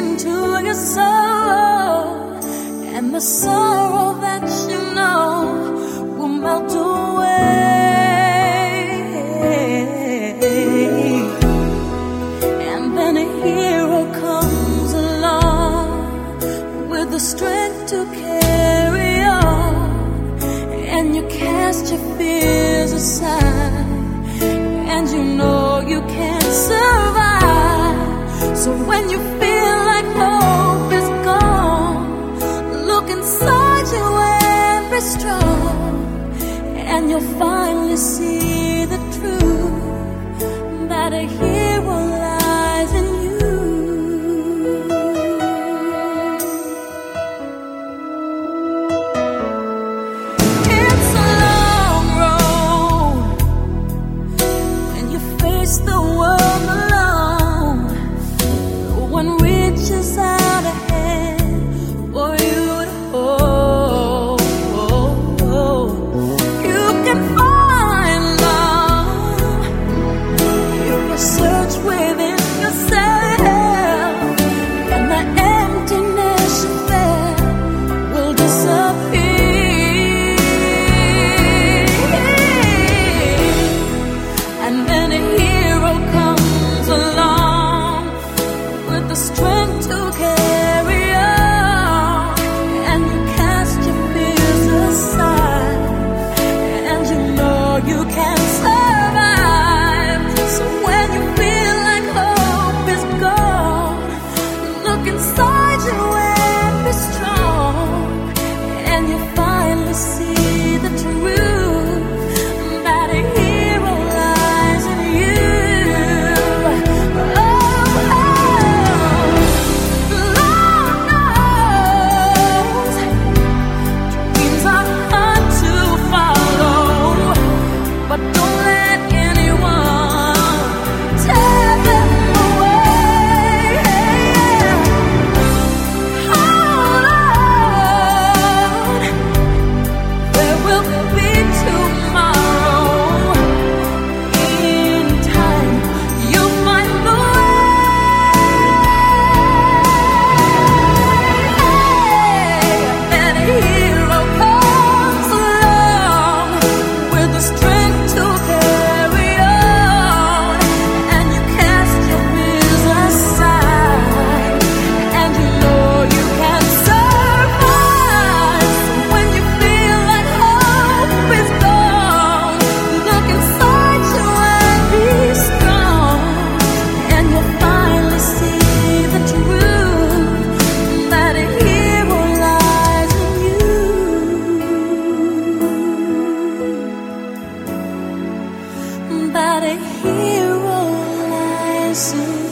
into your soul, and the sorrow that you know will melt away. And then a hero comes along with the strength to carry on, and you cast your fears aside. and you'll finally see the truth that I hear. see the truth. listen.